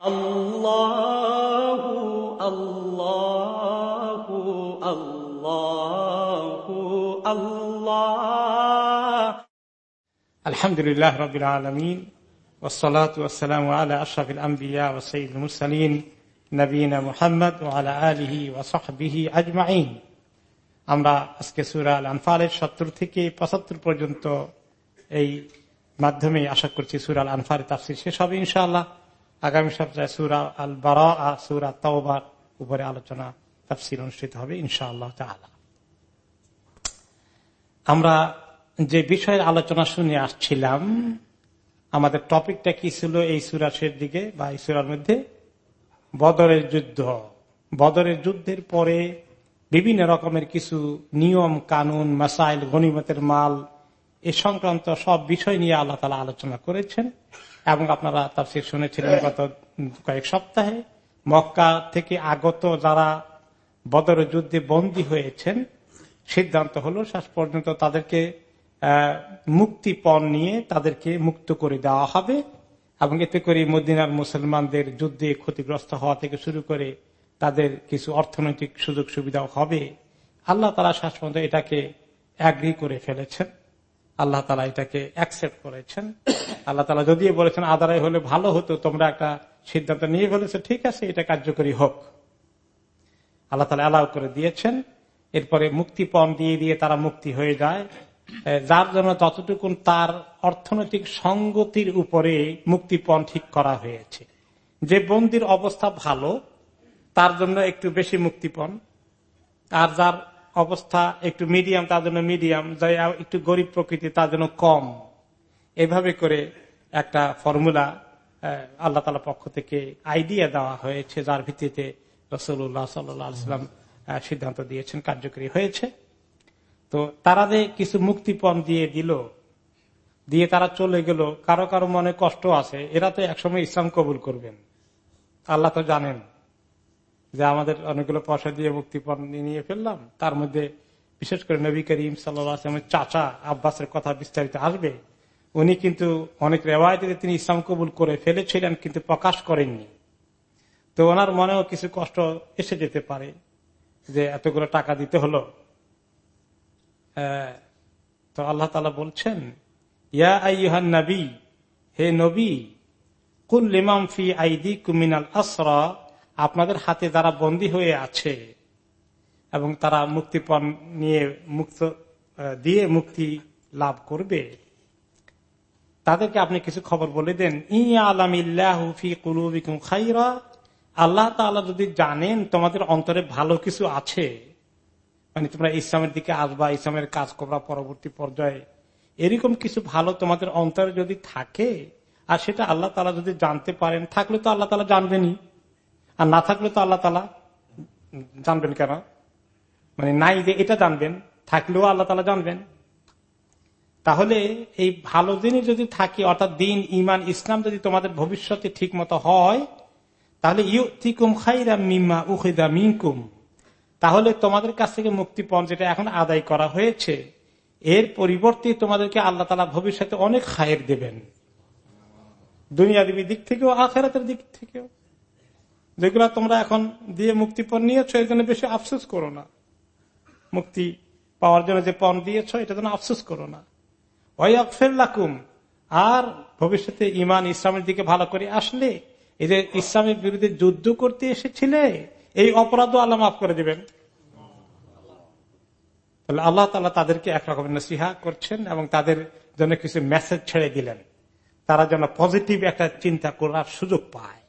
الله الله الله الله الحمد لله رب العالمين والصلاة والسلام على أشرف الأنبياء وسيد المرسلين نبينا محمد وعلى آله وصحبه أجمعين আমরা আজকে সুরা আল আনফালের সত্তর থেকে পঁচাত্তর পর্যন্ত এই মাধ্যমে আশা করছি সুরা আল আনফালের তাফসির শেষ হবে ইনশাআল্লাহ আগামী সপ্তাহে সুরা আল বারা সুরা তাওবার উপরে আলোচনা, তাফসির অনুষ্ঠিত হবে ইনশাআল্লাহ তাআলা। আমরা যে বিষয়ের আলোচনা শুনে আসছিলাম, আমাদের টপিকটা কি ছিল এই সুরাশের দিকে বা এই সুরার মধ্যে? বদরের যুদ্ধ। বদরের যুদ্ধের পরে বিভিন্ন রকমের কিছু নিয়ম, কানুন, মাসাইল, গণিমতের মাল, এ সংক্রান্ত সব বিষয় নিয়ে আল্লাহ তালা আলোচনা করেছেন। এবং আপনারা তার সে শুনেছিলেন গত কয়েক সপ্তাহে। মক্কা থেকে আগত যারা বদর যুদ্ধে বন্দী হয়েছেন, সিদ্ধান্ত হলো শেষ পর্যন্ত তাদেরকে মুক্তিপণ নিয়ে তাদেরকে মুক্ত করে দেওয়া হবে এবং এতে করে মদিনার মুসলমানদের যুদ্ধে ক্ষতিগ্রস্ত হওয়া থেকে শুরু করে তাদের কিছু অর্থনৈতিক সুযোগ সুবিধাও হবে। আল্লাহ তারা পর্যন্ত এটাকে অ্যাগ্রি করে ফেলেছেন। আল্লাহ তালা এটাকে অ্যাকসেপ্ট করেছেন। আল্লাহ তালা যদিও বলেছেন আদারাই হলে ভালো হতো, তোমরা একটা সিদ্ধান্ত নিয়ে ফেলেছো, ঠিক আছে, এটা কার্যকরী হোক। আল্লাহ তালা অ্যালাউ করে দিয়েছেন। এরপরে মুক্তিপণ দিয়ে দিয়ে তারা মুক্তি হয়ে যায়। যার জন্য ততটুকুন তার অর্থনৈতিক সঙ্গতির উপরে মুক্তিপণ ঠিক করা হয়েছে। যে বন্দির অবস্থা ভালো, তার জন্য একটু বেশি মুক্তিপণ। আর যার অবস্থা একটু মিডিয়াম তার জন্য মিডিয়াম যাই একটু গরিব প্রকৃতি তার জন্য কম। এভাবে করে একটা ফর্মুলা আল্লাহ তালা পক্ষ থেকে আইডিয়া দেওয়া হয়েছে, যার ভিত্তিতে রসুল্লাহ সাল্লাম সিদ্ধান্ত দিয়েছেন, কার্যকরী হয়েছে। তো তারা যে কিছু মুক্তিপণ দিয়ে দিল, দিয়ে তারা চলে গেল, কারও কারও মনে কষ্ট আছে, এরা তো একসময় ইসলাম কবুল করবেন। আল্লাহ তো জানেন। যে আমাদের অনেকগুলো পয়সা দিয়ে মুক্তিপণ নিয়ে ফেললাম। তার মধ্যে বিশেষ করে নবী করিম সাল্লামের চাচা আব্বাসের কথা বিস্তারিত আসবে। উনি কিন্তু অনেক রেওয়ায়তে তিনি ইসলাম কবুল করে ফেলেছিলেন, কিন্তু প্রকাশ করেননি। তো ওনার মনেও কিছু কষ্ট এসে যেতে পারে যে এতগুলো টাকা দিতে হলো। তো আল্লাহ তালা বলছেন, ইয়া আইহান নবী, হে নবী, কুল লিমাম ফি আইদি কুমিনাল আসরা আপনাদের হাতে যারা বন্দী হয়ে আছে এবং তারা মুক্তিপণ নিয়ে মুক্ত দিয়ে মুক্তি লাভ করবে, তাদেরকে আপনি কিছু খবর বলে দেন। খাইরা আল্লাহ যদি জানেন তোমাদের অন্তরে ভালো কিছু আছে মানে তোমরা ইসলামের দিকে আসবা, ইসলামের কাজ করবা পরবর্তী পর্যায়ে, এরকম কিছু ভালো তোমাদের অন্তরে যদি থাকে, আর সেটা আল্লাহ তালা যদি জানতে পারেন, থাকলে তো আল্লাহ তালা জানবেনই। আর না থাকলে তো আল্লাহ তালা জানবেন কেন? মানে নাই যে এটা জানবেন, থাকলেও আল্লাহ তালা জানবেন। তাহলে এই ভালো দিনই যদি থাকে, অর্থাৎ দিন ইমান ইসলাম যদি তোমাদের ভবিষ্যতে ঠিক মতো হয়, তাহলে ইউতিকুম খাইরা মিম্মা উখিদা মিনকুম। তাহলে তোমাদের কাছ থেকে মুক্তিপণ যেটা এখন আদায় করা হয়েছে, এর পরিবর্তে তোমাদেরকে আল্লাহ তালা ভবিষ্যতে অনেক খায়ের দেবেন। দুনিয়াদেবী দিক থেকেও, আখেরাতের দিক থেকেও। যেগুলা তোমরা এখন দিয়ে মুক্তিপণ নিয়েছ, এর জন্য বেশি আফসোস করো না। মুক্তি পাওয়ার জন্য যে পণ দিয়েছ এটা জন্য আফসোস করো না। ওয়াকফের লাকুম, আর ভবিষ্যতে ইমান ইসলামের দিকে ভালো করে আসলে, এই যে ইসলামের বিরুদ্ধে যুদ্ধ করতে এসেছিলে, এই অপরাধও আল্লাহ মাফ করে দিবেন। তাহলে আল্লাহ তালা তাদেরকে একরকমের নসিহা করছেন এবং তাদের জন্য কিছু মেসেজ ছেড়ে দিলেন। তারা যেন পজিটিভ একটা চিন্তা করার সুযোগ পায়।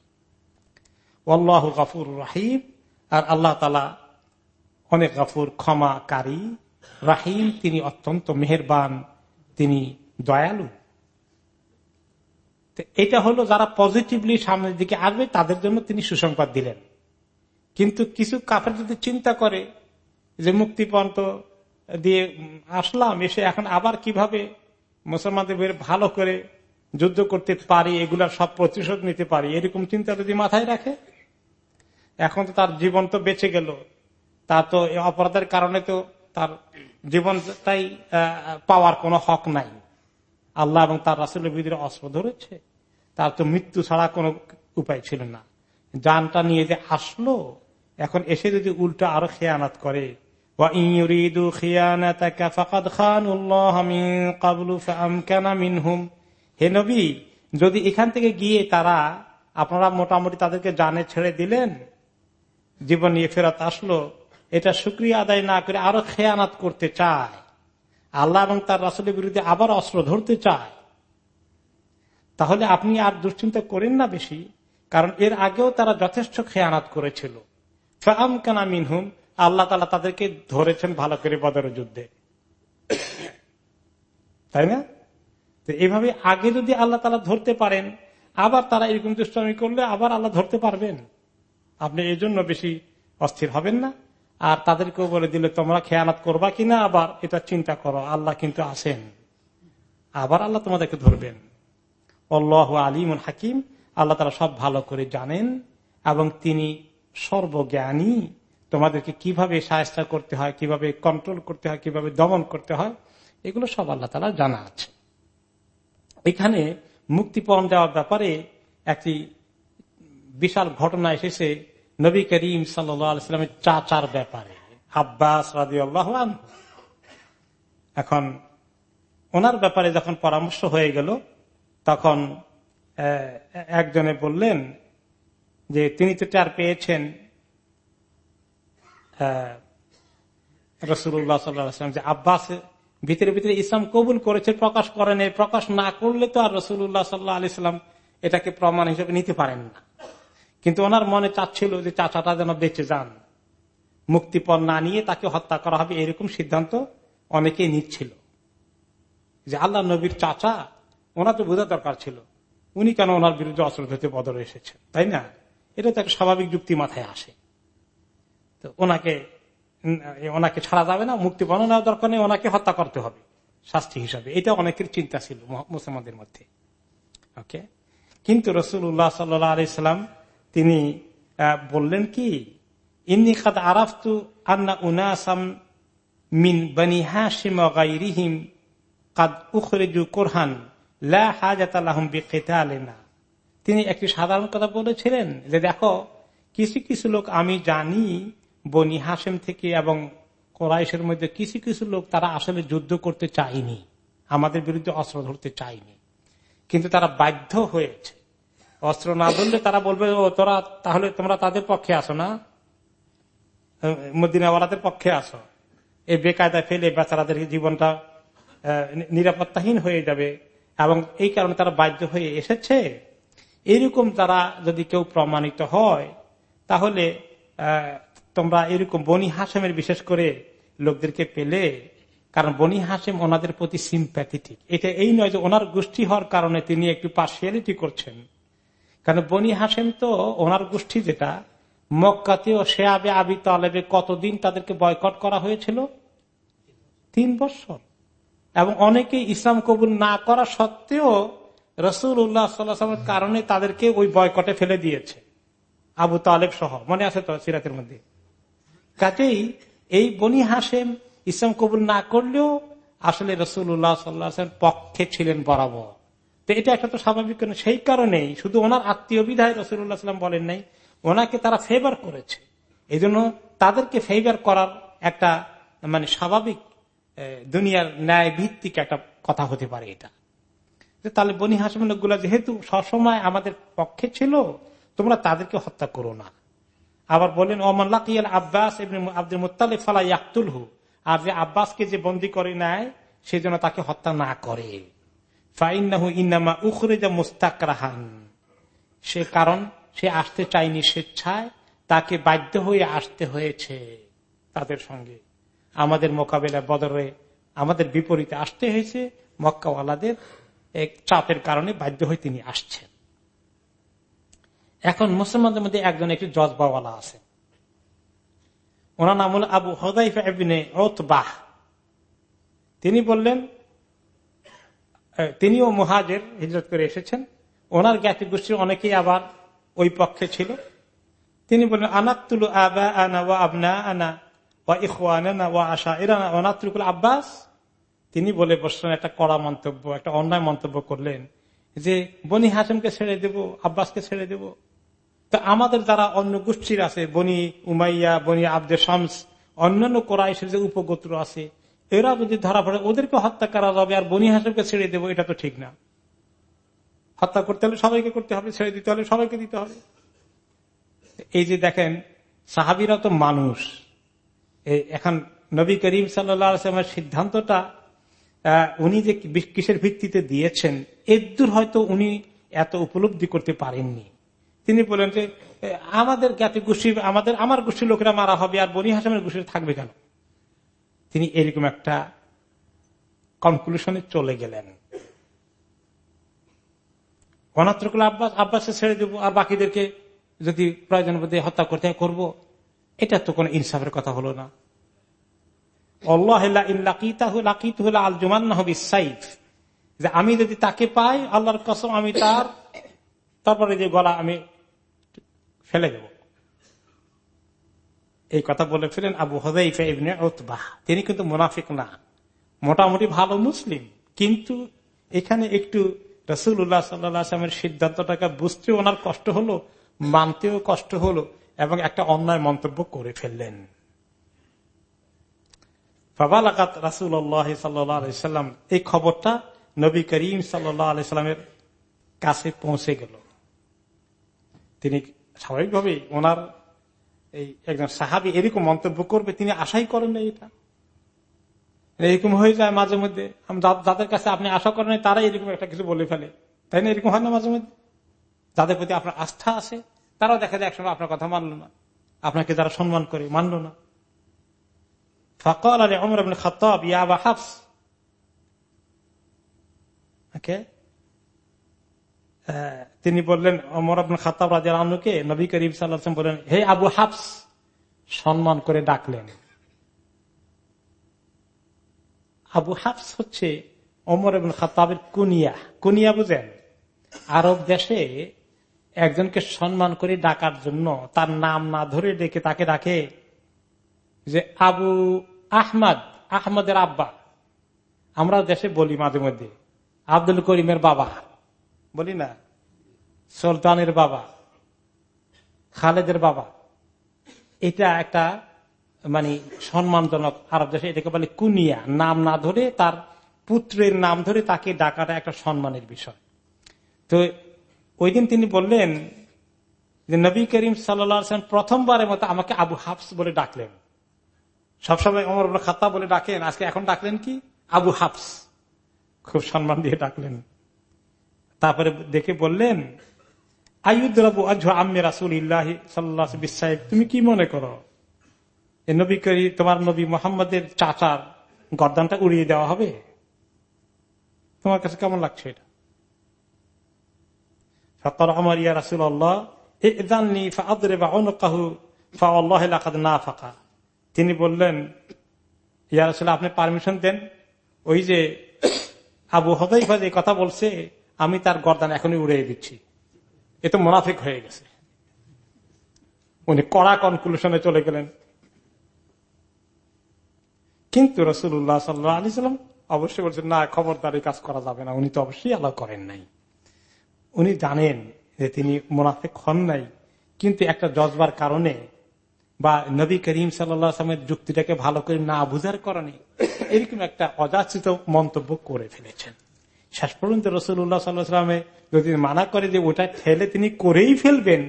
আল্লাহ গাফুর রাহিম। আর আল্লাহ তালা অনেক গাফুর, ক্ষমাকারী, রাহিম। তিনি অত্যন্ত মেহরবান, তিনি দয়ালু। এটা হলো যারা পজিটিভলি সামনের দিকে আসবে, তাদের জন্য তিনি সুসংবাদ দিলেন। কিন্তু কিছু কাফের যদি চিন্তা করে যে মুক্তিপণ তো দিয়ে আসলাম, এসে এখন আবার কীভাবে মুসলমানদের ভালো করে যুদ্ধ করতে পারি, এগুলার সব প্রতিশোধ নিতে পারি, এরকম চিন্তা যদি মাথায় রাখে এখন তো তার জীবন তো বেঁচে গেল। তার তো অপরাধের কারণে তো তার জীবনটাই পাওয়ার কোনো হক নাই। আল্লাহ এবং তার রাসুলের বিধির অস্ত্র ধরেছে। তার তো মৃত্যু ছাড়া কোনো উপায় ছিল না। যানটা নিয়ে যে আসলো, এখন এসে যদি উল্টো আরও খেয়ানাত করে যদি এখান থেকে গিয়ে তারা আপনারা মোটামুটি তাদেরকে জানে ছেড়ে দিলেন জীবন নিয়ে ফেরত আসলো, এটা সুক্রিয়া আদায় না করে আরও খেয়ানাত করতে চায়। আল্লাহ এবং তার রাসুলের বিরুদ্ধে আবার অস্ত্র ধরতে চায়। তাহলে আপনি আর দুশ্চিন্তা করেন না বেশি, কারণ এর আগেও তারা যথেষ্ট খেয়ানাত করেছিল। ফাম কানা মিনহুম, আল্লাহ তালা তাদেরকে ধরেছেন ভালো করে বদর যুদ্ধে। তাই না? তো এইভাবে আগে যদি আল্লাহ তালা ধরতে পারেন, আবার তারা এরকম দুষ্টামি করলে আবার আল্লাহ ধরতে পারবেন। আপনি এই জন্য বেশি অস্থির হবেন না। আর তাদেরকেও বলে দিলে, তোমরা খেয়ানাত করবা কিনা? আবার এটা চিন্তা করো, আল্লাহ কিন্তু আসেন আবার আল্লাহ তোমাদেরকে ধরবেন। অল্লাহ আলিম হাকিম। আল্লাহ তারা সব ভালো করে জানেন এবং তিনি সর্বজ্ঞানী। তোমাদেরকে কীভাবে সাহায্য করতে হয়, কীভাবে কন্ট্রোল করতে হয়, কীভাবে দমন করতে হয়, এগুলো সব আল্লাহ তালা জানা আছে। এখানে মুক্তিপণ দেওয়ার ব্যাপারে একটি বিশাল ঘটনা এসেছে নবী করিম সাল্লামের চাচার ব্যাপারে। আব্বাস রাজি আল্লাহ এখন ওনার ব্যাপারে যখন পরামর্শ হয়ে গেল, তখন একজনে বললেন যে, তিনি তো চার পেয়েছেন। রসুল্লাহ সাল্লাম যে, আব্বাস, ভিতরে ভিতরে ইসলাম কবুল করেছে, প্রকাশ করেন প্রকাশ না করলে তো আর রসুল্লাহ সাল্লাহ আলি সাল্লাম এটাকে প্রমাণ হিসেবে নিতে পারেন না। কিন্তু ওনার মনে চাচ্ছিল যে চাচাটা যেন বেঁচে যান। মুক্তিপণ না নিয়ে তাকে হত্যা করা হবে এরকম সিদ্ধান্ত অনেকেই নিচ্ছিল। যে আল্লাহ নবীর চাচা, ওনার তো বোঝা দরকার ছিল। উনি কেন ওনার বিরুদ্ধে অস্ত্র ধরতে বদলে এসেছেন, তাই না? এটা তো একটা স্বাভাবিক যুক্তি মাথায় আসে। তো ওনাকে ওনাকে ছাড়া যাবে না মুক্তি নেওয়া দরকার নেই, ওনাকে হত্যা করতে হবে, শাস্তি হিসাবে। এটা অনেকের চিন্তা ছিল মুসলমানদের মধ্যে। ওকে? কিন্তু রসুল উল্লাহ সাল্লাহ আলাইসাল্লাম তিনি বললেন কি, ইন্নি খাদ আরাফতু আন্না উনাসাম মিন বনি হাসিম গাইরিহিম কাদ উখরেজু কোরহান তিনি একটি সাধারণ কথা বলেছিলেন যে, দেখো, কিছু কিছু লোক আমি জানি, বনি হাসেম থেকে এবং কোরাইশের মধ্যে কিছু কিছু লোক তারা আসলে যুদ্ধ করতে চায়নি, আমাদের বিরুদ্ধে অস্ত্র ধরতে চায়নি। কিন্তু তারা বাধ্য হয়েছে অস্ত্র না ধরলে তারা বলবে তোরা তাহলে তোমরা তাদের পক্ষে আসো না? মদিনাওয়ালাদের পক্ষে আসো। এই বেকায়দায় ফেলে বেচারাদের জীবনটা নিরাপত্তাহীন হয়ে যাবে এবং এই কারণে তারা বাধ্য হয়ে এসেছে। এরকম তারা যদি কেউ প্রমাণিত হয়, তাহলে তোমরা এরকম বনি হাসেমের বিশেষ করে লোকদেরকে পেলে, কারণ বনি হাসেম ওনাদের প্রতি সিম্প্যাথেটিক এটা এই নয় যে ওনার গোষ্ঠী হওয়ার কারণে তিনি একটু পার্সিয়ালিটি করছেন। কারণ বনি হাসেম তো ওনার গোষ্ঠী যেটা, মক্কাতেও সে আবে আবি তালেবে কতদিন তাদেরকে বয়কট করা হয়েছিল? তিন বছর এবং অনেকে ইসলাম কবুল না করা সত্ত্বেও রসুল উল্লাহ সাল্লামের কারণে তাদেরকে ওই বয়কটে ফেলে দিয়েছে। আবু তালেব সহ, মনে আছে তো সিরাতের মধ্যে? কাজেই এই বনি হাসেম ইসলাম কবুল না করলেও আসলে রসুল্লাহ সাল্লাহ পক্ষে ছিলেন বরাবর। তো এটা একটা তো স্বাভাবিক সেই কারণেই শুধু ওনার আত্মীয় বিধায় রসুল্লাহ সাল্লাম বলেন নাই, ওনাকে তারা ফেভার করেছে। এই তাদেরকে ফেভার করার একটা মানে স্বাভাবিক দুনিয়ার ন্যায় ভিত্তিক একটা কথা হতে পারে এটা। তাহলে বনি হাসিম লোকগুলা যেহেতু সবসময় আমাদের পক্ষে ছিল, তোমরা তাদেরকে হত্যা করো না। আবার বলেন ওমান লাকিয়াল আব্বাস আব্দুল মুতালে ফালা ইয়াকুল হু আর যে আব্বাসকে যে বন্দি করে নেয় সেই জন্য তাকে হত্যা না করে। সে কারণ, সে আসতে চায়নি স্বেচ্ছায়, তাকে বাধ্য হয়ে আসতে হয়েছে তাদের সঙ্গে। আমাদের মোকাবেলা বদরে আমাদের বিপরীতে আসতে হয়েছে, মক্কাওয়ালাদের এক চাপের কারণে বাধ্য হয়ে তিনি আসছেন। এখন মুসলমানদের মধ্যে একজন একটি জজবাওয়ালা আছে। ওনার নাম হল আবু হদাইফাহ তিনি বললেন তিনিও মহাজের, হিজরত করে এসেছেন। ওনার জ্ঞাতি গোষ্ঠীর অনেকেই আবার ওই পক্ষে ছিল। তিনি বললেন আনাতুল আবা আনা ওয়া আবনা আনা ওয়া ইহানা ওয়া আশা এরা অনাত্রুকুল আব্বাস? তিনি বলে বসলেন, একটা কড়া মন্তব্য, একটা অন্যায় মন্তব্য করলেন যে, বনি হাসেমকে ছেড়ে দেব, আব্বাসকে ছেড়ে দেব। তো আমাদের যারা অন্য গোষ্ঠীর আছে, বনি উমাইয়া, বনি আব্দে শামস, অন্যান্য কোরআশের যে উপগোত্র আছে এরা যদি ধরা পড়ে ওদেরকে হত্যা করা যাবে, আর বনি হাসেমকে ছেড়ে দেবো, এটা তো ঠিক না। হত্যা করতে হলে সবাইকে করতে হবে, ছেড়ে দিতে হলে সবাইকে দিতে হবে। এই যে দেখেন, সাহাবিরা তো মানুষ। এখন নবী করিম সাল্লামের সিদ্ধান্তটা উনি যে কিসের ভিত্তিতে দিয়েছেন এদূর হয়তো উনি এত উপলব্ধি করতে পারেননি। তিনি বলেন যে আমাদের জ্ঞাতি গোষ্ঠী আমাদের, আমার গোষ্ঠীর লোকেরা মারা হবে, আর বনি হাসামের গোষ্ঠী থাকবে কেন? তিনি এরকম একটা কনক্লুশনে চলে গেলেন। অনাত্রকুল আব্বাস, আব্বাসে ছেড়ে দেবো, আর বাকিদেরকে যদি প্রয়োজন বোধে হত্যা করতে করব। এটা তো কোন ইনসাফের কথা হলো না। আমি যদি তাকে পাই, আল্লাহর কসম আমি তার, তারপরে যে গলা আমি ফেলে দেব। এই কথা বলেছিলেন আবু হদাইফা তিনি কিন্তু মুনাফিক না। মোটামুটি ভালো মুসলিম। কিন্তু এখানে একটু রসুল্লাহ সাল্লামের সিদ্ধান্তটাকে বুঝতে ওনার কষ্ট হলো, মানতেও কষ্ট হলো এবং একটা অন্যায় মন্তব্য করে ফেললেন। এই খবরটা নবী করিম সাল্লামের কাছে পৌঁছে গেল। তিনি স্বাভাবিকভাবে ওনার এই একজন সাহাবি এরকম মন্তব্য করবে, তিনি আশাই করেন না এটা। এরকম হয়ে যায় মাঝে মধ্যে। যাদের কাছে আপনি আশা করেন তারা এরকম একটা কিছু বলে ফেলে। তাই না? এরকম হয় না মাঝে মধ্যে? যাদের প্রতি আপনার আস্থা আছে, তারাও দেখা যায় একসময় আপনার কথা মানল না। আপনাকে যারা সম্মান করে, মানল না। ফকল আলী অমর খতাব ইয়াবা হাফস। তিনি বললেন অমর আব্দুল খাতাব রাজা আনুকে নবী করিম সাল্লাম বললেন হে আবু হাফস, সম্মান করে ডাকলেন। আবু হাফস হচ্ছে অমর এবং খাতাবের কুনিয়া। কুনিয়া বুঝেন, আরব দেশে একজনকে সম্মান করে ডাকার জন্য তার নাম না ধরে ডেকে তাকে ডাকে যে, আবু আহমদ, আহমদের আব্বা। আমরা দেশে বলি মাঝে মধ্যে, আব্দুল করিমের বাবা। বলি না। সুলতানের বাবা, খালেদের বাবা। এটা একটা মানে সম্মানজনক আরব দেশে এটাকে বলে কুনিয়া। নাম না ধরে তার পুত্রের নাম ধরে তাকে ডাকাটা একটা সম্মানের বিষয়। তো ওই দিন তিনি বললেন যে, নবী করিম সাল্লাম প্রথমবারের মতো আমাকে আবু হাফস বলে ডাকলেন। সবসময় অমর খাতা বলে ডাকেন। আজকে এখন ডাকলেন কি? আবু হাফস। খুব সম্মান দিয়ে ডাকলেন। তারপরে দেখে বললেন তুমি কি মনে করো? নবী করি, তোমার নবী মোহাম্মদের চাচার গরদানটা উড়িয়ে দেওয়া হবে? তোমার কাছে কেমন লাগছে এটা? ফকর আমার ইয়া রাসুল না ফাঁকা তিনি বললেন, ইয়া রাসুল আপনি পারমিশন দেন? ওই যে আবু হদাইফা যে কথা বলছে আমি তার গরদান এখনই উড়িয়ে দিচ্ছি। এ তো মোনাফিক হয়ে গেছে। উনি কড়া কনক্লুশনে চলে গেলেন। কিন্তু রসুল্লাহ সাল্লাহ আলি সাল্লাম অবশ্যই বলছেন, না, খবরদারি কাজ করা যাবে না। উনি তো অবশ্যই আলাদা করেন নাই। উনি জানেন যে তিনি মোনাফেক হন নাই। কিন্তু একটা জজবার কারণে বা নবী করিম সাল্লামের যুক্তিটাকে ভালো করে না বুঝার কারণে এরকম একটা অযাচিত মন্তব্য করে ফেলেছেন। শেষ পর্যন্ত রসুল্লাহ সাল্লাহামে যদি মানা করে যে ওটা ঠেলে তিনি করেই ফেলবেন,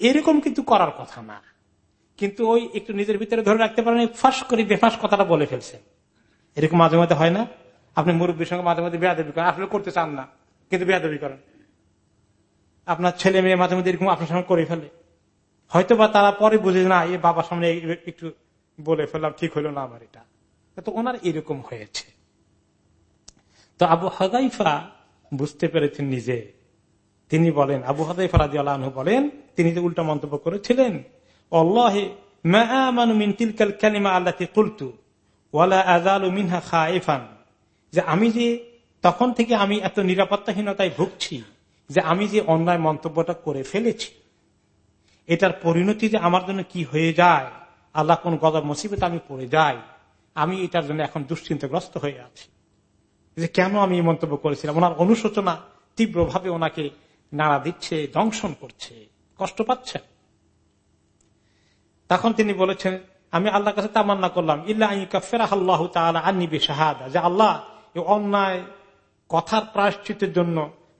এরকম কিন্তু করার কথা না। কিন্তু ওই একটু নিজের ভিতরে ধরে রাখতে পারেন ফাঁস করে বেফাস কথাটা বলে ফেলছে। এরকম মাঝে মাঝে হয় না? আপনি মুরব্বীর সঙ্গে মাঝে মাঝে বেয়াদবি করেন। আসলে করতে চান না, কিন্তু বেয়াদবি করেন। আপনার ছেলে মেয়ে মাঝে মাঝে এরকম আপনার সঙ্গে করে ফেলে। হয়তো বা তারা পরে বুঝে না, এই বাবার সামনে একটু বলে ফেললাম, ঠিক হলো না আমার এটা। তো ওনার এরকম হয়েছে। তো আবু হাদাইফা বুঝতে পেরেছেন নিজে। তিনি বলেন, আবু হাদাইফা রাজি আল্লাহ বলেন, তিনি যে উল্টা মন্তব্য করেছিলেন অল্লাহে যে আমি যে তখন থেকে আমি এত নিরাপত্তাহীনতায় ভুগছি, যে আমি যে অন্যায় মন্তব্যটা করে ফেলেছি, এটার পরিণতি যে আমার জন্য কি হয়ে যায়, আল্লাহ কোন গদর মুসিবত আমি পড়ে যাই, আমি এটার জন্য এখন দুশ্চিন্তাগ্রস্ত হয়ে আছি। যে কেন আমি মন্তব্য করেছিলাম? ওনার অনুশোচনা তীব্রভাবে ওনাকে নাড়া দিচ্ছে, দংশন করছে, কষ্ট পাচ্ছেন তখন তিনি বলেছেন, আমি আল্লাহর কাছে তামান্না করলাম আল্লাহ আল্লাহ অন্যায় কথার প্রায়শ্চিতের জন্য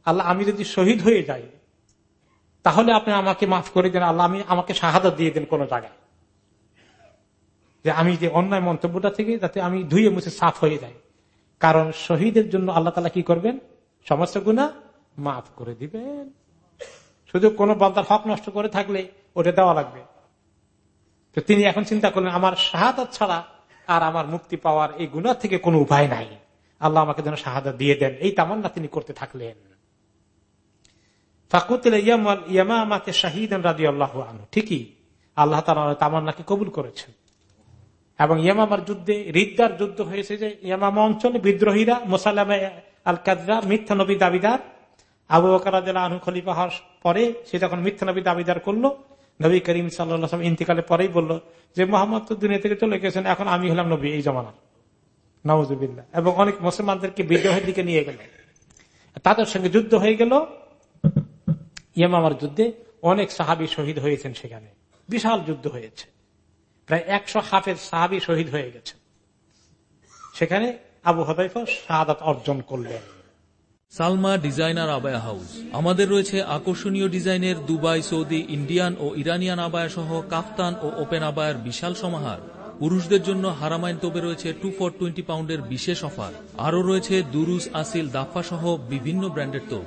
আল্লাহ আমি যদি শহীদ হয়ে যাই, তাহলে আপনি আমাকে মাফ করে দেন, আল্লাহ আমি আমাকে শাহাদা দিয়ে দেন কোন জায়গায়। যে আমি যে অন্যায় মন্তব্যটা থেকে যাতে আমি ধুয়ে মুছে সাফ হয়ে যাই। কারণ শহীদের জন্য আল্লাহ তালা কি করবেন? সমস্ত গুণা মাফ করে দিবেন। শুধু কোন বন্দার হক নষ্ট করে থাকলে ওটা দেওয়া লাগবে। তো তিনি এখন চিন্তা করলেন, আমার শাহাদ ছাড়া আর আমার মুক্তি পাওয়ার এই গুণা থেকে কোনো উপায় নাই। আল্লাহ আমাকে যেন শাহাদা দিয়ে দেন। এই তামান্না তিনি করতে থাকলেন। ঠিকই আল্লাহ তামান্নাকে কবুল করেছেন। এবং ইয়ামামার যুদ্ধে, রিদ্দার যুদ্ধ হয়েছে যে ইয়ামামা অঞ্চলে বিদ্রোহীরা মোসালামা আল কাদরা মিথ্যা নবী দাবিদার, আবু বকর আনু খলিফা হওয়ার পরে সে যখন মিথ্যা নবী দাবিদার করল, নবী করিম সাল্লাম ইন্তিকালে পরেই বলল যে মোহাম্মদ তো দুনিয়া থেকে চলে গেছেন, এখন আমি হলাম নবী এই জমানার। নওয়াজুবিল্লা এবং অনেক মুসলমানদেরকে বিদ্রোহের দিকে নিয়ে গেল। তাদের সঙ্গে যুদ্ধ হয়ে গেল। ইয়ামামার যুদ্ধে অনেক সাহাবি শহীদ হয়েছেন সেখানে। বিশাল যুদ্ধ হয়েছে। প্রায় একশো হাফের সাহাবি শহীদ হয়ে গেছে সেখানে আবু হদাইফা শাহাদ অর্জন করলেন। Salma designer abaya house. আমাদের রয়েছে আকর্ষণীয় ডিজাইনের দুবাই, সৌদি, ইন্ডিয়ান ও ইরানিয়ান আবায়া সহ কাফতান ও ওপেন আবায়ের বিশাল সমাহার। পুরুষদের জন্য হারামাইন তোবে রয়েছে টু ফর টোয়েন্টি পাউন্ডের বিশেষ অফার। আরও রয়েছে দুরুস আসিল দাফা সহ বিভিন্ন ব্র্যান্ডের তোপ।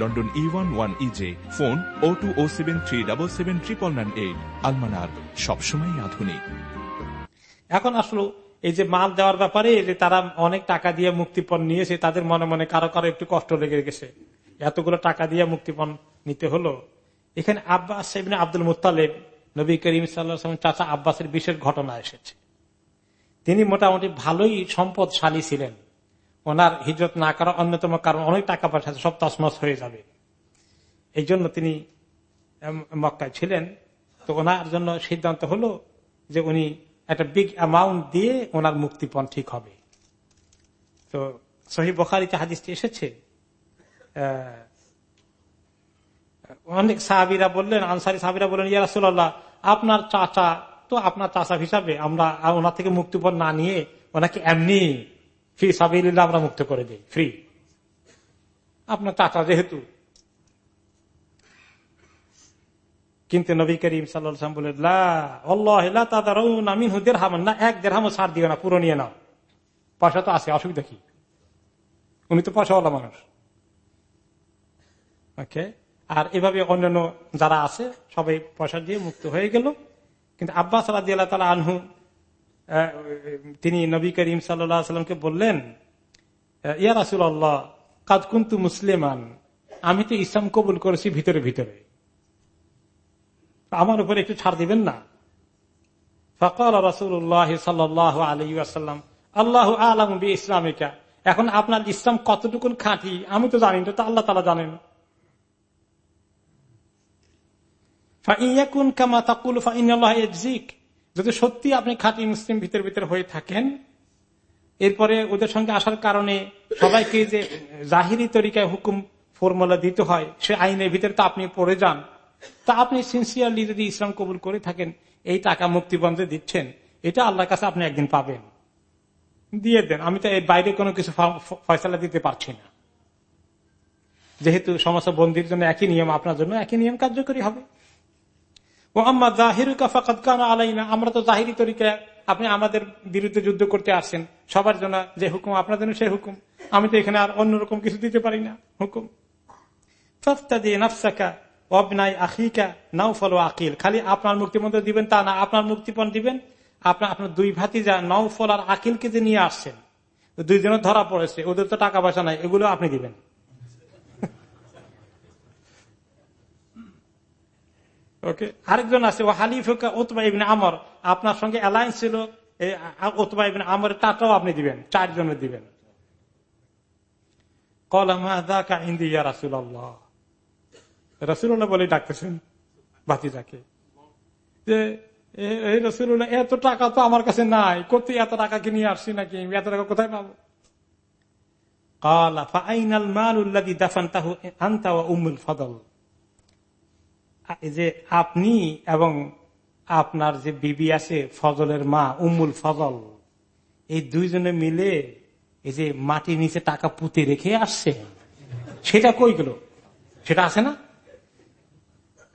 London E one one E J phone O two O seven three double seven triple nine eight Al Manar সবসময় আধুনিক। এখন আসলে, এই যে মাল দেওয়ার ব্যাপারে যে তারা অনেক টাকা দিয়ে মুক্তিপণ নিয়েছে, তাদের মনে মনে কারও কারও একটু কষ্ট লেগে গেছে। এতগুলো টাকা দিয়ে মুক্তিপণ নিতে হলো। এখানে আব্বাস সাহেবিন আব্দুল মুতালেব নবী করিম সাল্লাম চাচা আব্বাসের বিশেষ ঘটনা এসেছে। তিনি মোটামুটি ভালোই সম্পদশালী ছিলেন। ওনার হিজরত না করার অন্যতম কারণ। অনেক টাকা পয়সা সব তসমস হয়ে যাবে। এই জন্য তিনি মক্কায় ছিলেন। তো ওনার জন্য সিদ্ধান্ত হলো যে উনি একটা বিগ অ্যামাউন্ট দিয়ে ওনার মুক্তিপণ ঠিক হবে। তো সহি বখারিতে হাদিসটি এসেছে অনেক সাহাবিরা বললেন, আনসারি সাহাবিরা বললেন ইয়ারসুল্লাহ আপনার চাচা, তো আপনার চাচা হিসাবে আমরা ওনার থেকে মুক্তিপণ না নিয়ে ওনাকে এমনি ফ্রি সাবিল্লা আমরা মুক্ত করে দিই, ফ্রি। আপনার চাচা যেহেতু। কিন্তু নবী করিম সাল্লাম বলে আমিন হুদের হামান না, এক দেড় হামও ছাড় দিও না, পুরো নিয়ে নাও। পয়সা তো আছে, অসুবিধা কি? উনি তো পয়সাওয়ালা মানুষ। ওকে? আর এভাবে অন্যান্য যারা আছে, সবাই পয়সা দিয়ে মুক্ত হয়ে গেল। কিন্তু আব্বাস রাজি আল্লাহ তালা আনহু তিনি নবী করিম সাল্লামকে বললেন ইয়া রাসুল আল্লাহ কাজ কুন্তু মুসলিমান, আমি তো ইসলাম কবুল করেছি ভিতরে ভিতরে। আমার উপরে একটু ছাড় দিবেন না। ফকর রসুল্লাহ সাল্লাহ আলী আসাল্লাম আল্লাহ আলম ইসলামিকা এখন আপনার ইসলাম কতটুকুন খাঁটি, আমি তো জানি তো আল্লাহ তালা জানেন। যদি সত্যি আপনি খাঁটি মুসলিম ভিতর ভিতর হয়ে থাকেন, এরপরে ওদের সঙ্গে আসার কারণে সবাইকে যে জাহিরি তরিকায় হুকুম ফর্মুলা দিতে হয়, সে আইনের ভিতরে তো আপনি পড়ে যান। তা আপনি সিনসিয়ারলি যদি ইসলাম কবুল করে থাকেন, এই টাকা মুক্তিবন্ধে দিচ্ছেন, এটা আল্লাহর কাছে আপনি একদিন পাবেন। দিয়ে দেন। আমি তো এর বাইরে কোনো কিছু ফয়সলা দিতে পারছি না। যেহেতু সমস্ত বন্দির জন্য একই নিয়ম, আপনার জন্য একই নিয়ম কার্যকরী হবে। ও আম্মা জাহিরুকা ফাকাত কানা আলাইনা, আমরা তো জাহিরি তরিকা, আপনি আমাদের বিরুদ্ধে যুদ্ধ করতে আসছেন। সবার জন্য যে হুকুম, আপনার জন্য সেই হুকুম। আমি তো এখানে আর অন্যরকম কিছু দিতে পারি না, হুকুম। আকিল। খালি আপনার মুক্তিপণ দিবেন তা না, আপনার মুক্তিপণ দিবেন। আপনার আপনার দুই ভাতিজা নৌফল আর আকিলকে যে নিয়ে আসছেন দুইজনে ধরা পড়েছে, ওদের তো টাকা পয়সা নাই, এগুলো আপনি দিবেন। ওকে আরেকজন আছে ও হালিফুকা ওতবা ইবিন আমর। আপনার সঙ্গে অ্যালায়েন্স ছিল ওতবা ইবিন আমরের টাকাও আপনি দিবেন চারজনের দিবেন। বলে যে টাকা আমার কাছে নাই, কোথায় এত টাকা কিনে আসছি নাকি? এত টাকা কোথায় পাবো? যে আপনি এবং আপনার যে বিবি আছে, ফজলের মা, উম্মুল ফজল, এই দুইজনে মিলে এই যে মাটির নিচে টাকা পুঁতে রেখে আসছে। সেটা কই গেল? সেটা আছে না?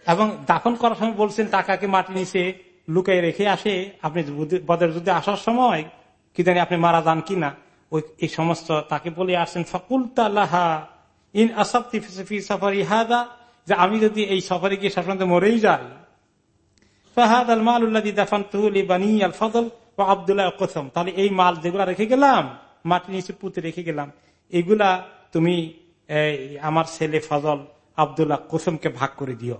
এবং দাফন করার সময় বলছেন, টাকাকে মাটির নিচে লুকাই রেখে আসে। আপনি বদের যুদ্ধে আসার সময় কি জানি আপনি মারা যান কিনা ওই এই সমস্ত তাকে বলে আসছেন ফকুলতাল্লাহা ইন আসাফি সফারি হাদা যে আমি যদি এই সফরে গিয়ে সাধারণত মরেই যাই। ফাহাদ আল মাল উল্লাদি দাফান তুলি বানি আল ফদল ও আবদুল্লাহ কোথম তাহলে এই মাল যেগুলা রেখে গেলাম মাটির নিচে পুঁতে রেখে গেলাম, এগুলা তুমি আমার ছেলে ফজল আবদুল্লাহ কোসমকে ভাগ করে দিও।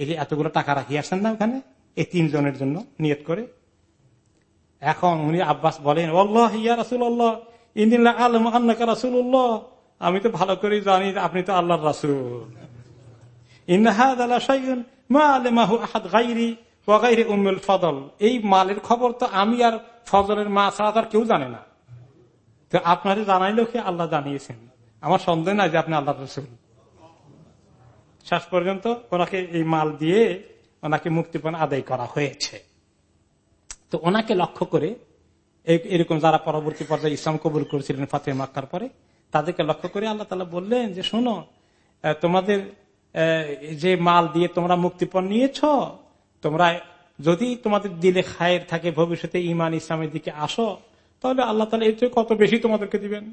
এই এতগুলো টাকা রাখি, আসেন না ওখানে? এই তিনজনের জন্য নিয়ত করে। এখন উনি আব্বাস বলেন অল্লাহ ইয়া রাসুল আল্লাহ ইন্দিল্লা আলম আমি তো ভালো করে জানি আপনি তো আল্লাহর রাসুল। ফদল। এই মালের খবর তো আমি আর ফজলের মা ছাড়া কেউ জানে না। তো আপনারে জানাইলেও কি আল্লাহ জানিয়েছেন? আমার সন্দেহ নাই যে আপনি আল্লাহ রসুল। শেষ পর্যন্ত ওনাকে এই মাল দিয়ে ওনাকে মুক্তিপণ আদায় করা হয়েছে। তো ওনাকে লক্ষ্য করে এরকম যারা পরবর্তী পর্যায়ে ইসলাম কবুল করেছিলেন ফাতে মাক্কার পরে, তাদেরকে লক্ষ্য করে আল্লাহ তালা বললেন যে, শোনো তোমাদের যে মাল দিয়ে তোমরা মুক্তিপণ নিয়েছ, তোমরা যদি তোমাদের দিলে খায়ের থাকে, ভবিষ্যতে ইমান ইসলামের দিকে আসো, তাহলে আল্লাহ তালা এর চেয়ে কত বেশি তোমাদেরকে দিবেন?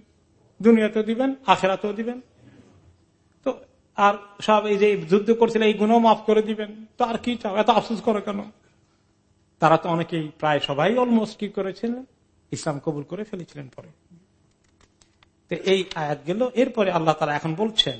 দুনিয়াতেও দিবেন, আখেরাতেও দিবেন। তো আর সব এই যে যুদ্ধ করছিল, এই গুণ মাফ করে দিবেন। তো আর কি চাও? এত আফসোস করো কেন? তারা তো অনেকেই প্রায় সবাই অলমোস্ট কি করেছিলেন ইসলাম কবুল করে ফেলেছিলেন পরে। তো এই আয়াত গেল। এরপরে আল্লাহ তারা এখন বলছেন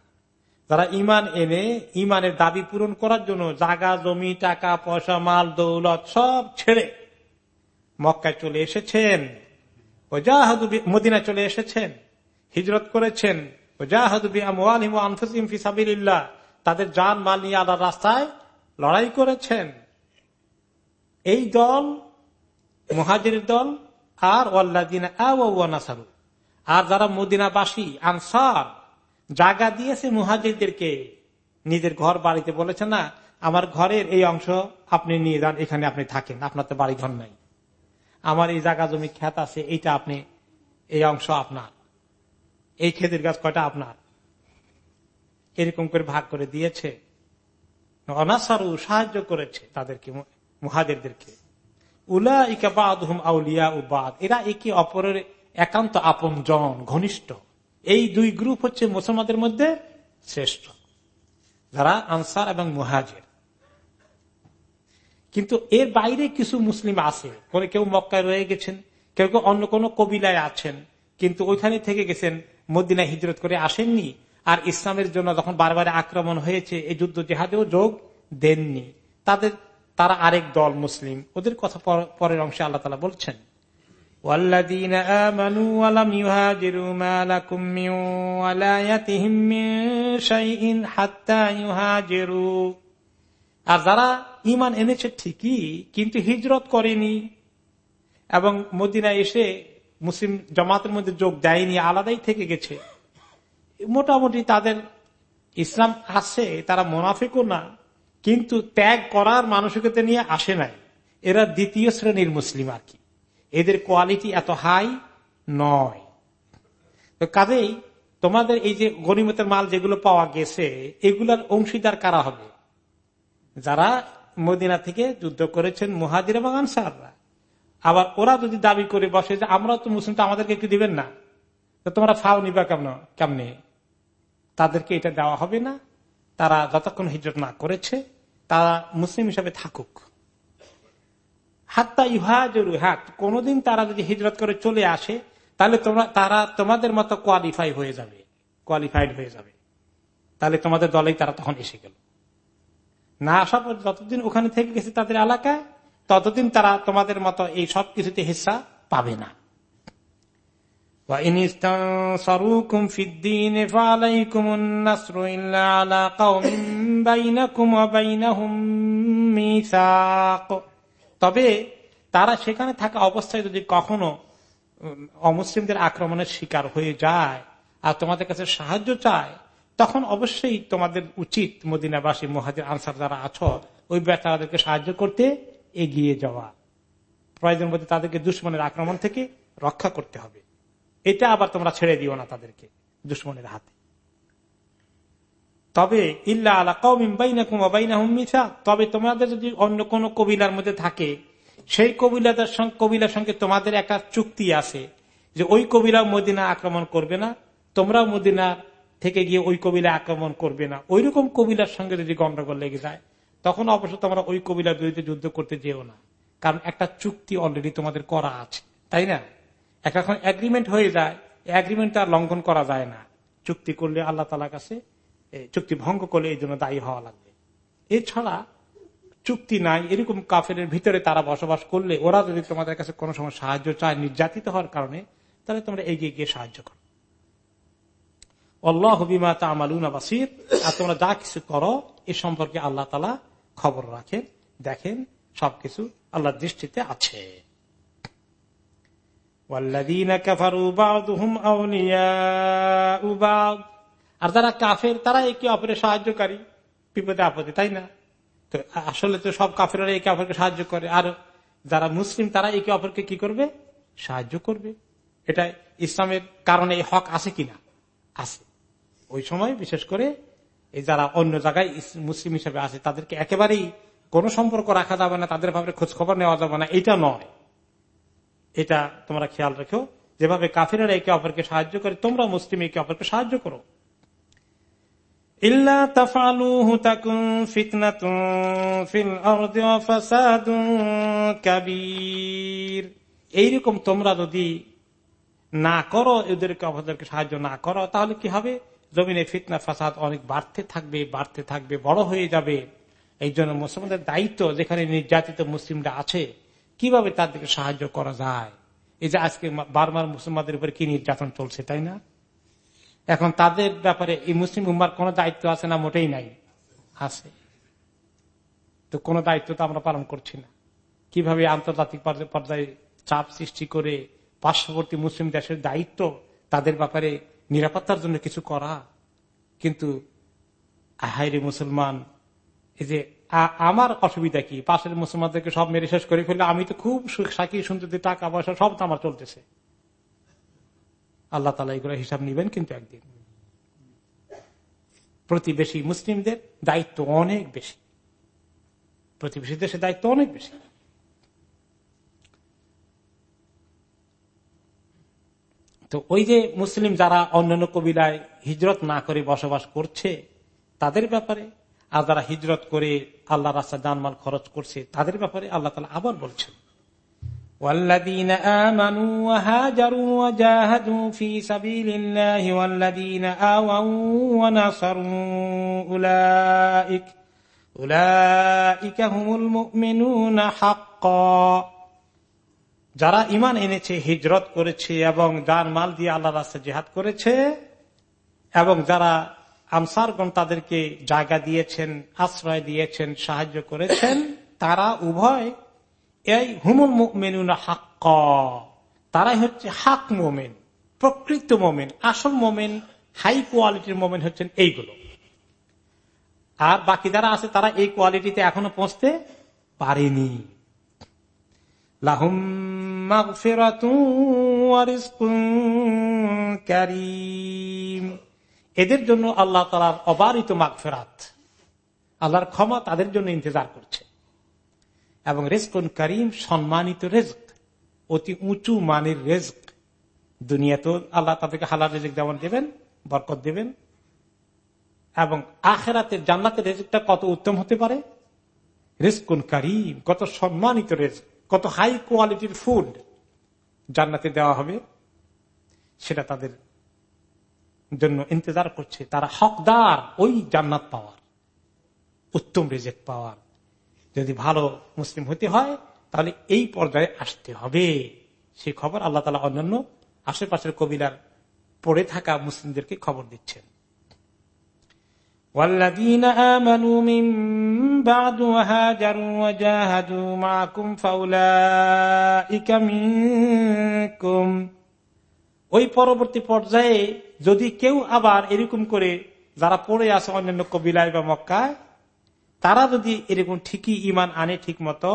যারা ইমান এনে ইমানের দাবি পূরণ করার জন্য জাগা জমি, টাকা, পয়সা, মাল, দৌলত সব ছেড়ে মক্কায় চলে এসেছেন। ও জাহাদু মদিনায় চলে এসেছেন। হিজরত করেছেন। তাদের যান মাল নিয়ে আলাদা রাস্তায় লড়াই করেছেন। এই দল মহাজির দল, আর ওয়াল্লাদিন আর যারা মদিনাবাসী, আনসার জায়গা দিয়েছে মুহাজিরদেরকে নিজের ঘর বাড়িতে বলেছে, না, আমার ঘরের এই অংশ আপনি নিয়ে যান, এখানে আপনি থাকেন, আপনার তো বাড়ি ঘর নাই। আমার এই জায়গা জমি খ্যাত আছে, এইটা আপনি, এই অংশ আপনার। এই খেতের গাছ কয়টা আপনার? এরকম করে ভাগ করে দিয়েছে। অনাসারু সাহায্য করেছে তাদেরকে, মুহাজিরদেরকে। উলা ইকা বাদহুম আউলিয়া উবাদ এরা একে অপরের একান্ত আপন জন ঘনিষ্ঠ। এই দুই গ্রুপ হচ্ছে মুসলমানদের মধ্যে শ্রেষ্ঠ। যারা আনসার এবং মুহাজের। কিন্তু এর বাইরে কিছু মুসলিম আছে। করে কেউ মক্কায় রয়ে গেছেন, কেউ কেউ অন্য কোন কবিলায় আছেন, কিন্তু ওইখানে থেকে গেছেন, মদিনায় হিজরত করে আসেননি, আর ইসলামের জন্য যখন বারবার আক্রমণ হয়েছে, এই যুদ্ধ জেহাদেও যোগ দেননি। তাদের, তারা আরেক দল মুসলিম। ওদের কথা পরের অংশে আল্লাহ তালা বলছেন। والذين آمنوا ولم يهاجروا ما لكم من ولايتهم من شيء حتى يهاجروا আর যারা ইমান এনেছে ঠিকই কিন্তু হিজরত করেনি এবং মদিনা এসে মুসলিম জামাতের মধ্যে যোগ দেয়নি আলাদাই থেকে গেছে মোটামুটি তাদের ইসলাম আছে তারা মোনাফিকও না কিন্তু ত্যাগ করার মানসিকতা নিয়ে আসে নাই এরা দ্বিতীয় শ্রেণীর মুসলিম আর কি এদের কোয়ালিটি এত হাই নয়। তো কাজেই তোমাদের এই যে গণিমতের মাল যেগুলো পাওয়া গেছে, এগুলার অংশীদার কারা হবে? যারা মদিনা থেকে যুদ্ধ করেছেন মুহাজির এবং আনসাররা। আবার ওরা যদি দাবি করে বসে যে আমরা তো মুসলিম, তো আমাদেরকে একটু দিবেন না। তো তোমরা ফাও নিবা কেমন, কেমনে? তাদেরকে এটা দেওয়া হবে না। তারা যতক্ষণ হিজরত না করেছে, তারা মুসলিম হিসাবে থাকুক। হাত্তা ইহাজরু হাত কোনদিন তারা যদি হিজরত করে চলে আসে, তাহলে তোমরা, তারা তোমাদের মতো কোয়ালিফাই হয়ে যাবে কোয়ালিফাইড হয়ে যাবে। তাহলে তোমাদের দলেই তারা তখন এসে গেল। না আসা যতদিন ওখানে থেকে গেছে তাদের এলাকায়, ততদিন তারা তোমাদের মতো এই সব কিছুতে হিসা পাবে না। তবে তারা সেখানে থাকা অবস্থায় যদি কখনো অমুসলিমদের আক্রমণের শিকার হয়ে যায় আর তোমাদের কাছে সাহায্য চায়, তখন অবশ্যই তোমাদের উচিত মদিনাবাসী, মহাজির, আনসার যারা আছো, ওই তাদেরকে সাহায্য করতে এগিয়ে যাওয়া। প্রয়োজন মধ্যে তাদেরকে দুশ্মনের আক্রমণ থেকে রক্ষা করতে হবে। এটা আবার তোমরা ছেড়ে দিও না তাদেরকে দুশ্মনের হাতে। তবে ইল্লা আলা কৌমিসা তবে তোমাদের যদি অন্য কোন কবিলার মধ্যে থাকে, সেই কবিলাদের সঙ্গে কবিলার সঙ্গে তোমাদের একটা চুক্তি আছে যে ওই কবিরা মদিনা আক্রমণ করবে না, তোমরাও মদিনা থেকে গিয়ে ওই কবিলা আক্রমণ করবে না। ওই রকম কবিলার সঙ্গে যদি গন্ডগোল লেগে যায়, তখন অবশ্য তোমরা ওই কবিলার বিরুদ্ধে যুদ্ধ করতে যেও না। কারণ একটা চুক্তি অলরেডি তোমাদের করা আছে, তাই না? একটা এখন এগ্রিমেন্ট হয়ে যায় এগ্রিমেন্ট আর লঙ্ঘন করা যায় না। চুক্তি করলে আল্লাহ তালার কাছে চুক্তি ভঙ্গ করলে এই জন্য দায়ী হওয়া লাগবে। এছাড়া চুক্তি নাই, এরকম কাফের ভিতরে তারা বসবাস করলে ওরা যদি তোমাদের কাছে কোনো সময় সাহায্য চায়, নির্যাতিত হওয়ার কারণে, তাহলে তোমরা এগিয়ে গিয়ে সাহায্য করো। তামালুনা বাসির, আর তোমরা যা কিছু করো, এ সম্পর্কে আল্লাহ তালা খবর রাখেন, দেখেন, সবকিছু আল্লাহর দৃষ্টিতে আছে। আর যারা কাফের তারা একে অপরের সাহায্যকারী। বিপদে আপদে, তাই না? তো আসলে তো সব কাফেরা একে অপরকে সাহায্য করে। আর যারা মুসলিম তারা একে অপরকে কি করবে? সাহায্য করবে। এটা ইসলামের কারণে এই হক আছে কিনা? আছে। ওই সময় বিশেষ করে এই যারা অন্য জায়গায় মুসলিম হিসেবে আছে, তাদেরকে একেবারেই কোন সম্পর্ক রাখা যাবে না, তাদের ভাবে খোঁজ খবর নেওয়া যাবে না। এটা নয়। এটা তোমরা খেয়াল রেখো। যেভাবে কাফিরা একে অপরকে সাহায্য করে, তোমরা মুসলিম একে অপরকে সাহায্য করো। ইল্লা এইরকম তোমরা যদি না করো, এদেরকে অপরদেরকে সাহায্য না করো, তাহলে কি হবে? জমিনে ফিতনা, ফাসাদ অনেক বাড়তে থাকবে বাড়তে থাকবে, বড় হয়ে যাবে। এই জন্য মুসলমানদের দায়িত্ব, যেখানে নির্যাতিত মুসলিমরা আছে, কীভাবে তাদেরকে সাহায্য করা যায়? এই যে আজকে বারবার মুসলমানদের উপরে কি নির্যাতন চলছে, তাই না? এখন তাদের ব্যাপারে এই মুসলিম উম্মার কোন দায়িত্ব আছে না? মোটেই নাই। আছে। তো কোন দায়িত্ব তো আমরা পালন করছি না। কীভাবে আন্তর্জাতিক পর্যায়ে চাপ সৃষ্টি করে পার্শ্ববর্তী মুসলিম দেশের দায়িত্ব তাদের ব্যাপারে নিরাপত্তার জন্য কিছু করা? কিন্তু হাইরে মুসলমান, এই যে আমার অসুবিধা কি? পাশের মুসলমানদেরকে সব মেরে শেষ করে ফেললে আমি তো খুব সাকি শুনতে টাকা পয়সা সব তো আমার চলতেছে। আল্লাহ তালা এগুলো হিসাব নিবেন কিন্তু একদিন। প্রতিবেশী মুসলিমদের দায়িত্ব অনেক বেশি। প্রতিবেশী দেশের দায়িত্ব অনেক বেশি। তো ওই যে মুসলিম যারা অন্যান্য কবিলায় হিজরত না করে বসবাস করছে, তাদের ব্যাপারে, আর যারা হিজরত করে আল্লাহ রাস্তা জানমাল খরচ করছে, তাদের ব্যাপারে আল্লাহ তালা আবার বলছেন। والذين آمنوا وهاجروا وجاهدوا في سبيل الله والذين آووا ونصروا أولئك أولئك هم المؤمنون حقا যারা ইমান এনেছে হিজরত করেছে এবং যার মাল দিয়ে আল্লাহ রাস্তা জেহাদ করেছে এবং যারা আমসারগণ তাদেরকে জায়গা দিয়েছেন আশ্রয় দিয়েছেন সাহায্য করেছেন তারা উভয় এই হুমুল মেনুনা হাক্ক। তারাই হচ্ছে হাক মোমেন, প্রকৃত মোমেন, আসল মোমেন, হাই কোয়ালিটির মোমেন হচ্ছেন এইগুলো। আর বাকি যারা আছে, তারা এই কোয়ালিটিতে এখনও পৌঁছতে পারেনি। লাহুম এদের জন্য আল্লাহ তালার অবারিত মাগফেরাত, আল্লাহর ক্ষমা তাদের জন্য ইন্তজার করছে। এবং রেজকুন করিম সম্মানিত রেজক, অতি উঁচু মানের রেজক। দুনিয়াতেও আল্লাহ তাদেরকে হালাল রেজক যেমন দেবেন, বরকত দেবেন। এবং আখেরাতের জান্নাতের রেজকটা কত উত্তম হতে পারে? রেজকুন করিম, কত সম্মানিত রেজক, কত হাই কোয়ালিটির ফুড জান্নাতে দেওয়া হবে, সেটা তাদের জন্য ইন্তজার করছে। তারা হকদার, ওই জান্নাত পাওয়ার, উত্তম রেজেক পাওয়ার। যদি ভালো মুসলিম হতে হয় তাহলে এই পর্যায়ে আসতে হবে সেই খবর আল্লাহ তালা অন্যান্য আশেপাশের কবিলার পড়ে থাকা মুসলিমদেরকে খবর দিচ্ছেন والذين آمنوا من بعد وهاجروا وجاهدوا معكم فأولئك منكم ওই পরবর্তী পর্যায়ে যদি কেউ আবার এরকম করে যারা পড়ে আছে অন্যান্য কবিলায় বা মক্কায় তারা যদি এরকম ঠিকই ইমান আনে ঠিক মতো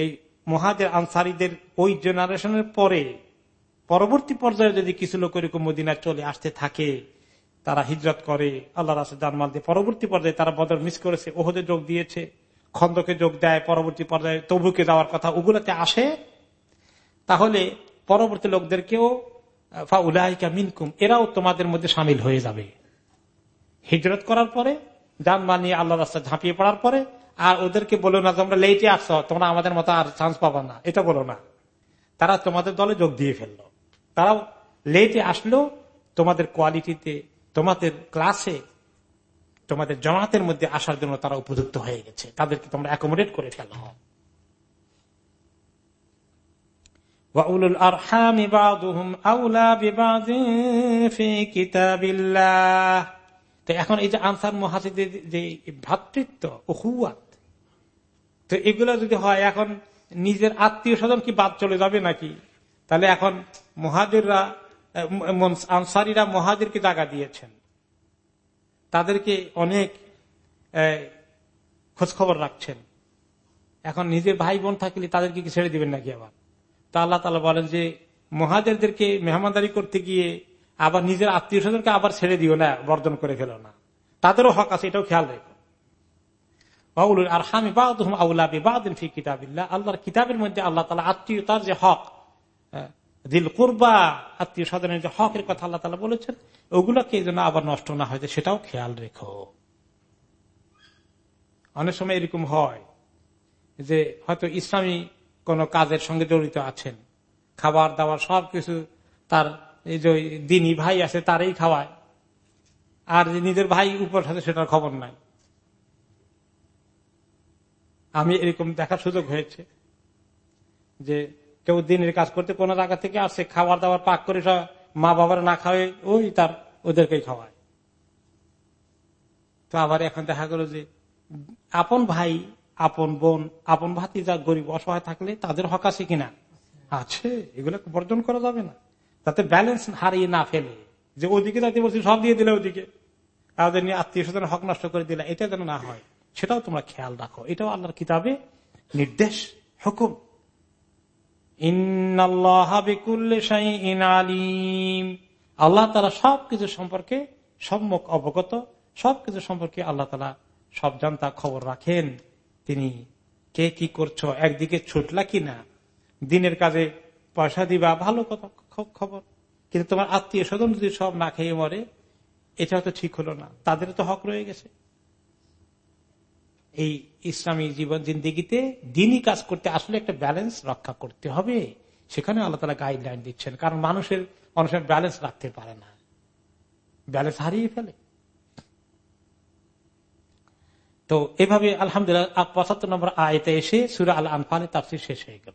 এই মহাজের আনসারিদের ওই জেনারেশনের পরে, পরবর্তী পর্যায়ে যদি কিছু লোক এরকম মদিনায় চলে আসতে থাকে, তারা হিজরত করে আল্লাহ রাসে জানমাল দিয়ে, পরবর্তী পর্যায়ে তারা বদল মিস করেছে, ওহদে যোগ দিয়েছে, খন্দকে যোগ দেয়, পরবর্তী পর্যায়ে তবুকে যাওয়ার কথা ওগুলোতে আসে, তাহলে পরবর্তী লোকদেরকেও, ফাউলাইকা মিনকুম, এরাও তোমাদের মধ্যে সামিল হয়ে যাবে। হিজরত করার পরে জানমাল নিয়ে আল্লাহ রাস্তা ঝাঁপিয়ে পড়ার পরে, আর ওদেরকে বলো না তোমরা লেটে আসছো, তোমরা আমাদের মতো আর চান্স পাবো না। এটা বলো না। তারা তোমাদের দলে যোগ দিয়ে ফেলল। তারাও লেটে আসলো তোমাদের কোয়ালিটিতে, তোমাদের ক্লাসে তোমাদের জমাতের মধ্যে আসার জন্য তারা উপযুক্ত হয়ে গেছে। তাদেরকে তোমরা অ্যাকোমোডেট করে ফেলো। তো এখন এই যে আনসার মহাসিদের যে ভ্রাতৃত্ব হুয়াত, তো এগুলো যদি হয়, এখন নিজের আত্মীয় স্বজন কি বাদ চলে যাবে নাকি? তাহলে এখন মহাজিররা আনসারিরা মহাজিরকে জায়গা দিয়েছেন। তাদেরকে অনেক খোঁজ খবর রাখছেন। এখন নিজের ভাই বোন থাকলে তাদেরকে কি ছেড়ে দিবেন নাকি আবার? তা আল্লাহ তালা বলেন যে মহাদেরদেরকে মেহমানদারি করতে গিয়ে আবার নিজের আত্মীয় স্বজনকে আবার ছেড়ে দিও না, বর্জন করে ফেলো না। তাদেরও হক আছে, এটাও খেয়াল রেখো। আর হামি বাদিন আল্লাহর কিতাবের মধ্যে আল্লাহ তালা আত্মীয়তার যে হক দিল কুরবা, আত্মীয় স্বজনের যে হকের কথা আল্লাহ তালা বলেছেন, ওগুলোকে যেন আবার নষ্ট না হয় সেটাও খেয়াল রেখো। অনেক সময় এরকম হয় যে হয়তো ইসলামী কোন কাজের সঙ্গে জড়িত আছেন খাবার দাবার সবকিছু তার এই যে দিনই ভাই আছে, তারই খাওয়ায়। আর যে নিজের ভাই উপর সাথে সেটার খবর নাই। আমি এরকম দেখার সুযোগ হয়েছে যে কেউ দিনের কাজ করতে কোন জায়গা থেকে আসছে খাবার দাবার পাক করে সব মা বাবার না খাওয়াই ওই তার ওদেরকেই খাওয়ায়। তো আবার এখন দেখা গেল যে আপন ভাই, আপন বোন, আপন ভাতি যা গরিব অসহায় থাকলে তাদের হক আছে কিনা? আছে। এগুলো বর্জন করা যাবে না। তাতে ব্যালেন্স হারিয়ে না ফেলে। যে ওদিকে যাতে বলছি, সব দিয়ে দিলে ওদিকে। তাদের নিয়ে আত্মীয় স্বজন হক নষ্ট করে দিলে, এটা যেন না হয়, সেটাও তোমরা খেয়াল রাখো। এটাও আল্লাহর কিতাবে নির্দেশ, হুকুম। আল্লাহ তালা সবকিছু সম্পর্কে সম্মুখ অবগত, সবকিছু সম্পর্কে আল্লাহ তালা সব জানতা খবর রাখেন। তিনি কে কি করছ, একদিকে ছুটলা কিনা, দিনের কাজে পয়সা দিবা, ভালো কথা। খবর। কিন্তু তোমার আত্মীয় স্বজন যদি সব না খেয়ে মরে, এটা তো ঠিক হলো না। তাদের তো হক রয়ে গেছে। এই ইসলামী জীবন জিন্দিগিতে দিনই কাজ করতে, আসলে একটা ব্যালেন্স রক্ষা করতে হবে। সেখানে আল্লাহ তালা গাইডলাইন দিচ্ছেন। কারণ মানুষের মানুষের ব্যালেন্স রাখতে পারে না। ব্যালেন্স হারিয়ে ফেলে। তো এভাবে আলহামদুলিল্লাহ, পঁচাত্তর নম্বর আয়তে এসে সুরা আল আনফানে তাফসির শেষ হয়ে গেল।